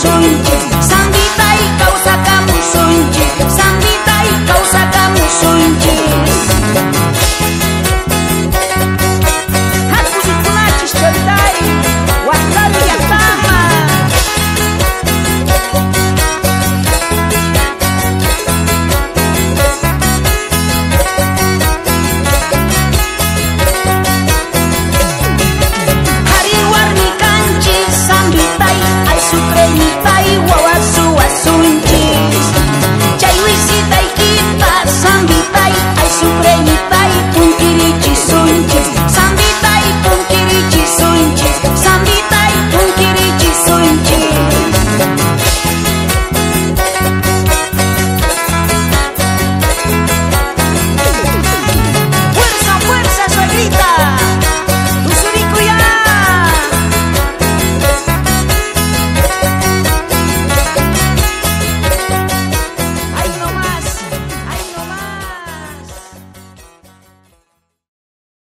corazón. Just